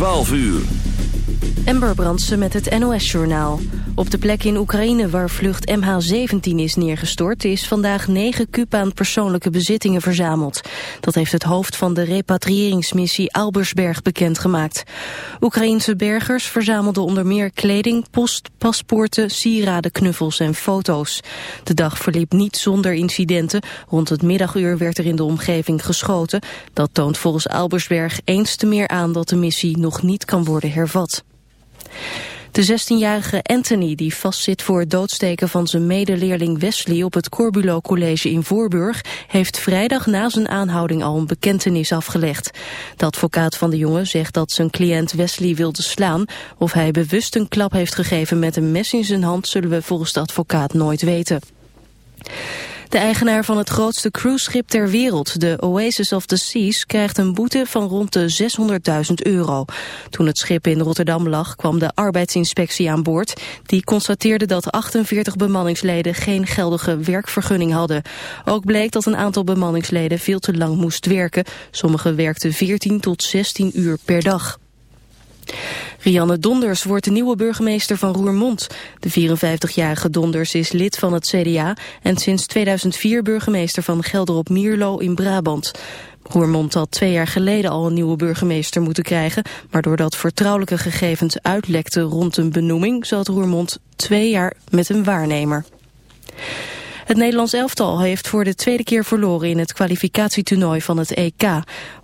12 uur. Ember Brandsen met het NOS-journaal. Op de plek in Oekraïne waar vlucht MH17 is neergestort... is vandaag negen kuub aan persoonlijke bezittingen verzameld. Dat heeft het hoofd van de repatriëringsmissie Albersberg bekendgemaakt. Oekraïense bergers verzamelden onder meer kleding, post, paspoorten... sieraden, knuffels en foto's. De dag verliep niet zonder incidenten. Rond het middaguur werd er in de omgeving geschoten. Dat toont volgens Albersberg eens te meer aan dat de missie nog niet kan worden hervat. De 16-jarige Anthony, die vastzit voor het doodsteken van zijn medeleerling Wesley op het Corbulo College in Voorburg, heeft vrijdag na zijn aanhouding al een bekentenis afgelegd. De advocaat van de jongen zegt dat zijn cliënt Wesley wilde slaan. Of hij bewust een klap heeft gegeven met een mes in zijn hand zullen we volgens de advocaat nooit weten. De eigenaar van het grootste cruiseschip ter wereld, de Oasis of the Seas, krijgt een boete van rond de 600.000 euro. Toen het schip in Rotterdam lag, kwam de arbeidsinspectie aan boord. Die constateerde dat 48 bemanningsleden geen geldige werkvergunning hadden. Ook bleek dat een aantal bemanningsleden veel te lang moest werken. Sommigen werkten 14 tot 16 uur per dag. Rianne Donders wordt de nieuwe burgemeester van Roermond. De 54-jarige Donders is lid van het CDA en sinds 2004 burgemeester van Gelderop Mierlo in Brabant. Roermond had twee jaar geleden al een nieuwe burgemeester moeten krijgen, maar doordat vertrouwelijke gegevens uitlekten rond een benoeming zat Roermond twee jaar met een waarnemer. Het Nederlands elftal heeft voor de tweede keer verloren in het kwalificatietoernooi van het EK.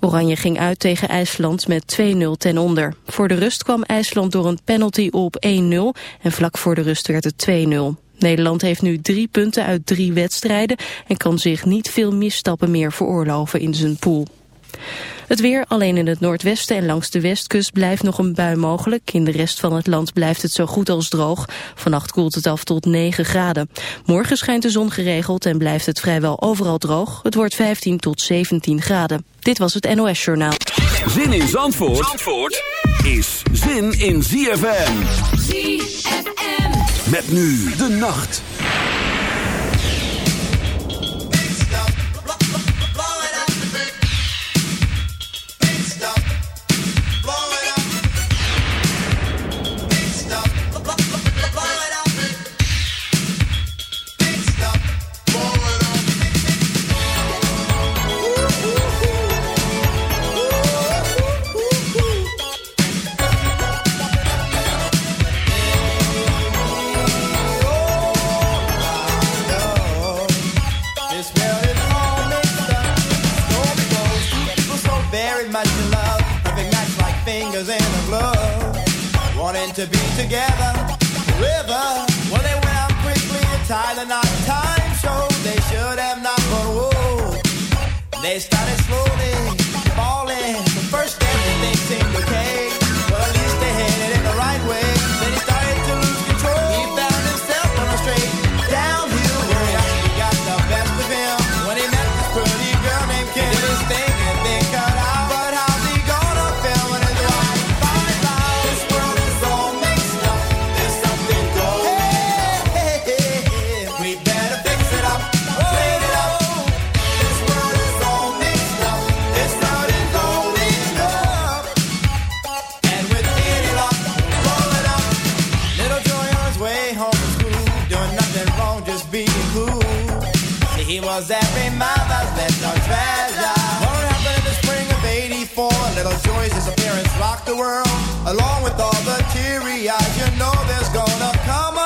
Oranje ging uit tegen IJsland met 2-0 ten onder. Voor de rust kwam IJsland door een penalty op 1-0 en vlak voor de rust werd het 2-0. Nederland heeft nu drie punten uit drie wedstrijden en kan zich niet veel misstappen meer veroorloven in zijn pool. Het weer, alleen in het noordwesten en langs de westkust blijft nog een bui mogelijk. In de rest van het land blijft het zo goed als droog. Vannacht koelt het af tot 9 graden. Morgen schijnt de zon geregeld en blijft het vrijwel overal droog. Het wordt 15 tot 17 graden. Dit was het NOS Journaal. Zin in Zandvoort, Zandvoort is zin in ZFM. ZFM. Met nu de nacht. Together '84? Little Joy's disappearance rocked the world, along with all the teary eyes. You know there's gonna come a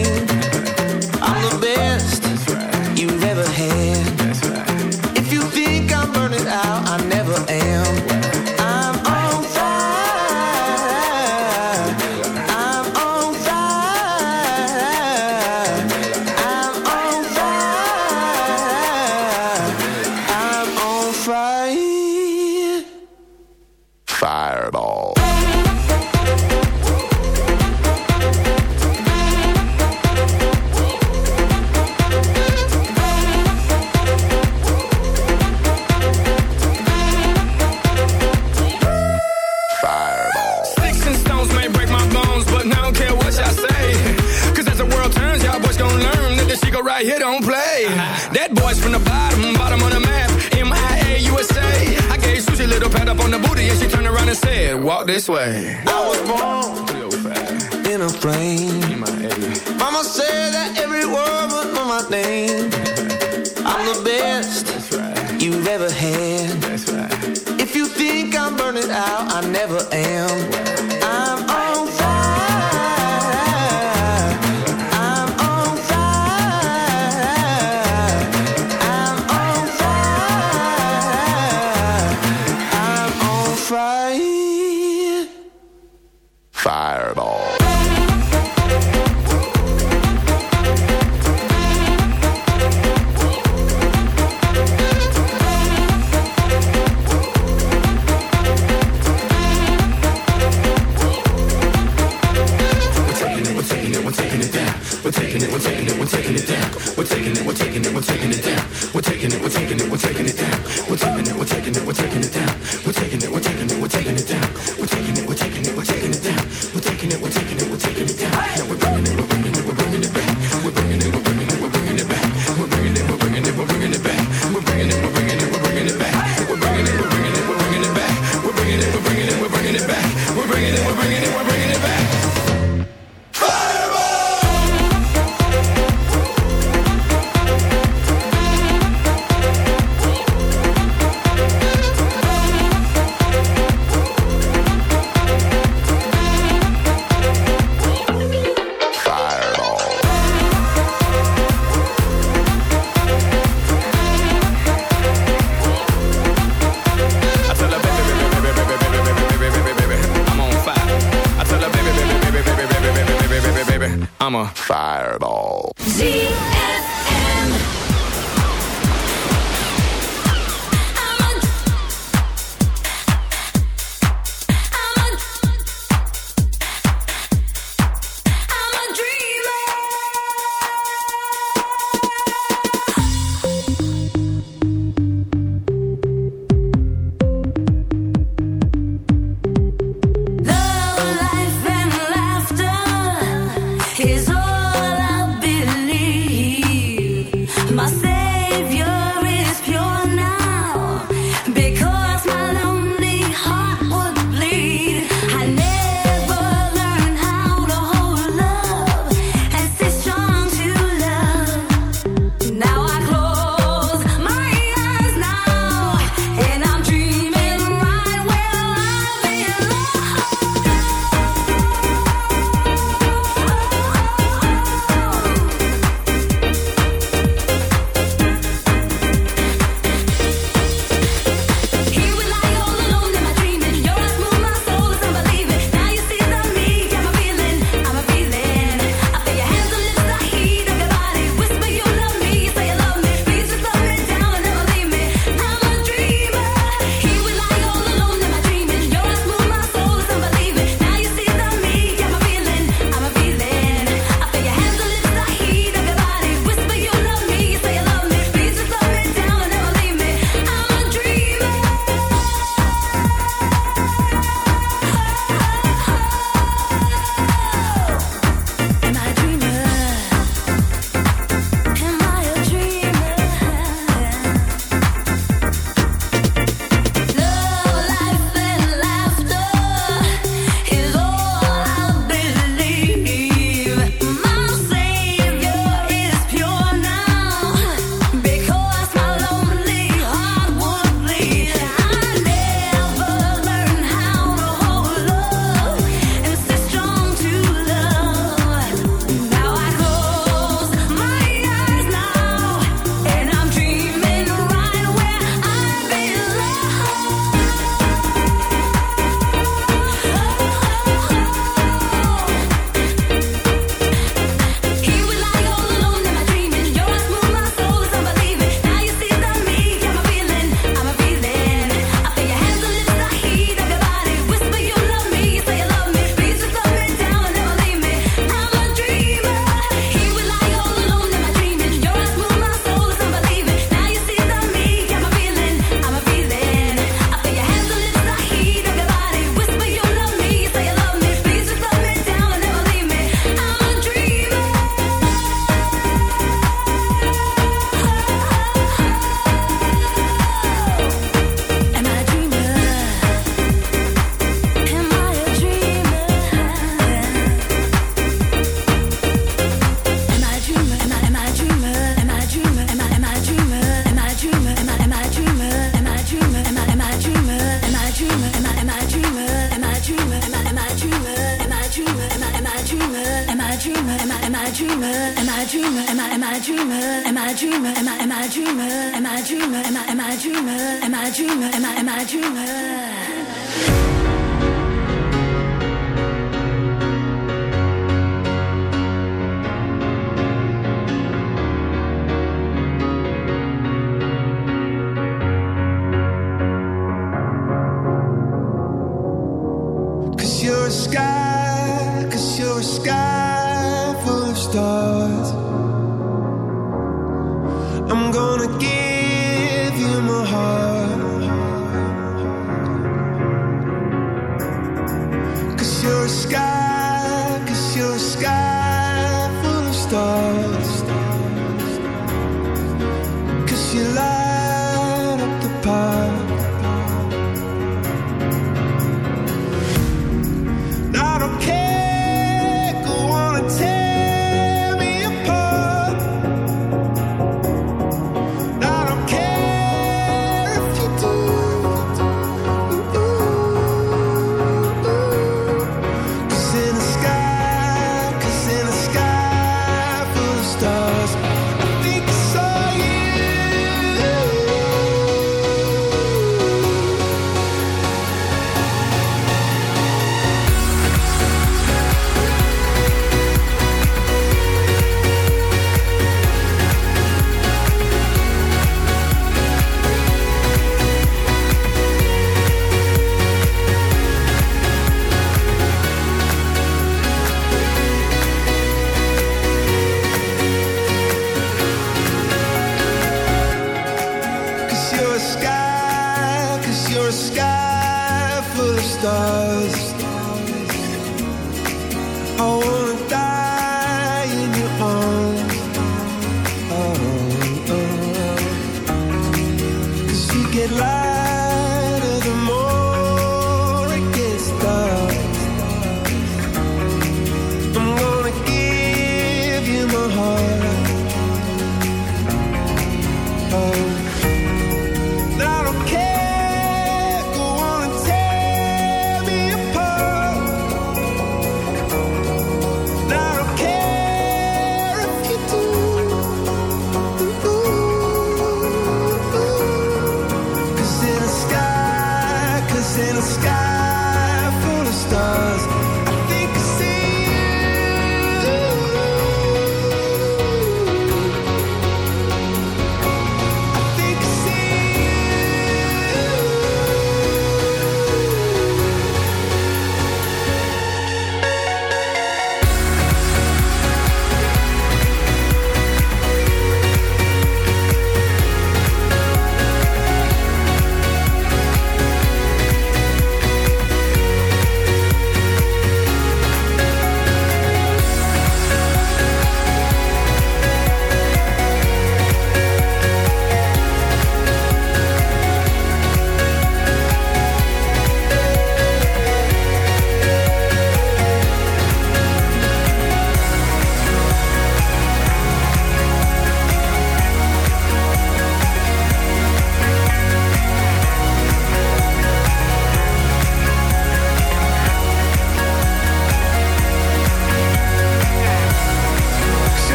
Walk this way. I was born in a plane. Mama said that every word was my name. I'm the best right. you've ever had. Right. If you think I'm burning out, I never am. dreamer?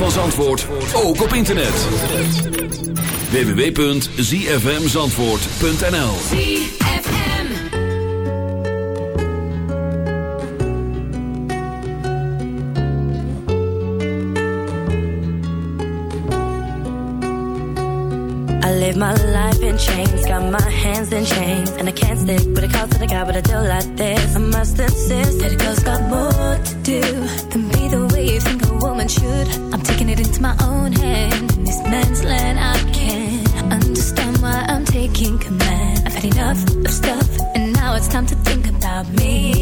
Ook op internet. www.zfmzandvoort.nl I live my life in chains, got my hands in chains And I can't stick with a call to the guy, but I do like this. I must insist that a girl's got more to do Than be the way you think a woman should. I'm taking it into my own hand. In this man's land, I can't understand why I'm taking command. I've had enough of stuff, and now it's time to think about me.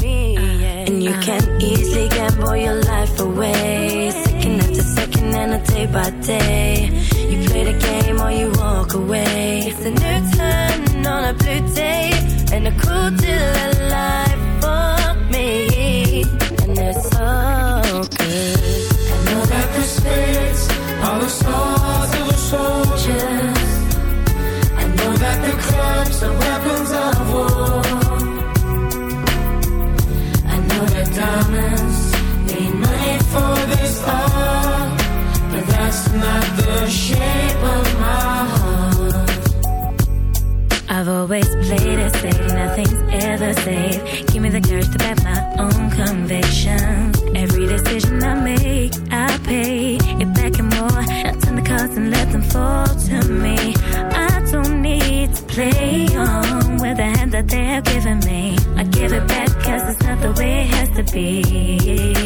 me yeah. And you can easily gamble your life away, second after second, and a day by day. You play the game or you walk away. It's a new turn on a blue day, and a cool deal of life i've always played a safe and nothing's ever safe. Give me the courage to bet my own convictions every decision i make i pay it back in more. I turn the cards and let them fall to me play on with the hand that they're giving me. I give it back cause it's not the way it has to be.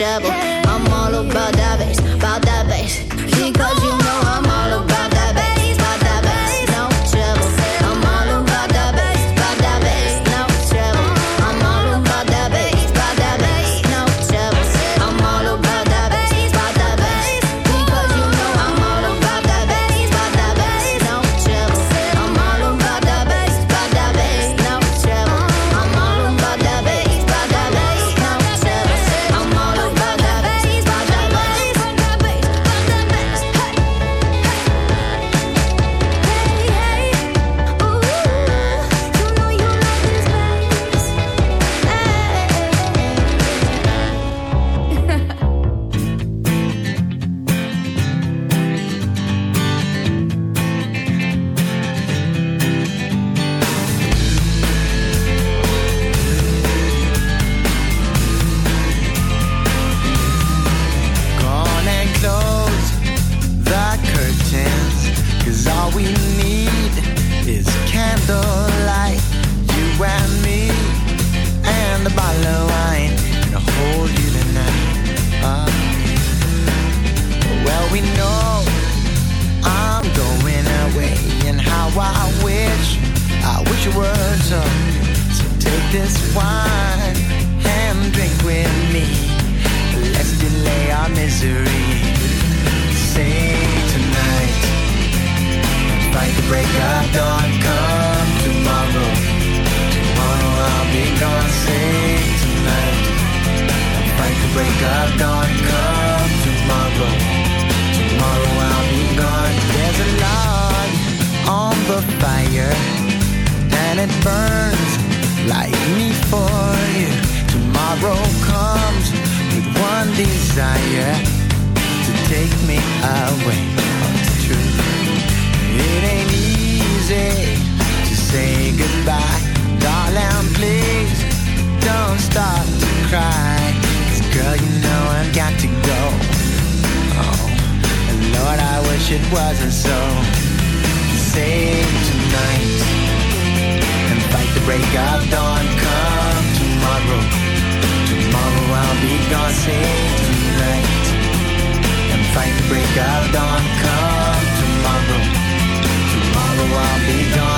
I'm all about cry. Girl, you know I've got to go. Oh, Lord, I wish it wasn't so. Save tonight and fight the break of dawn. Come tomorrow, tomorrow I'll be gone. Save tonight and fight the break of dawn. Come tomorrow, tomorrow I'll be gone.